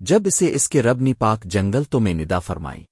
جب اسے اس کے ربنی پاک جنگل تو میں ندا فرمائی۔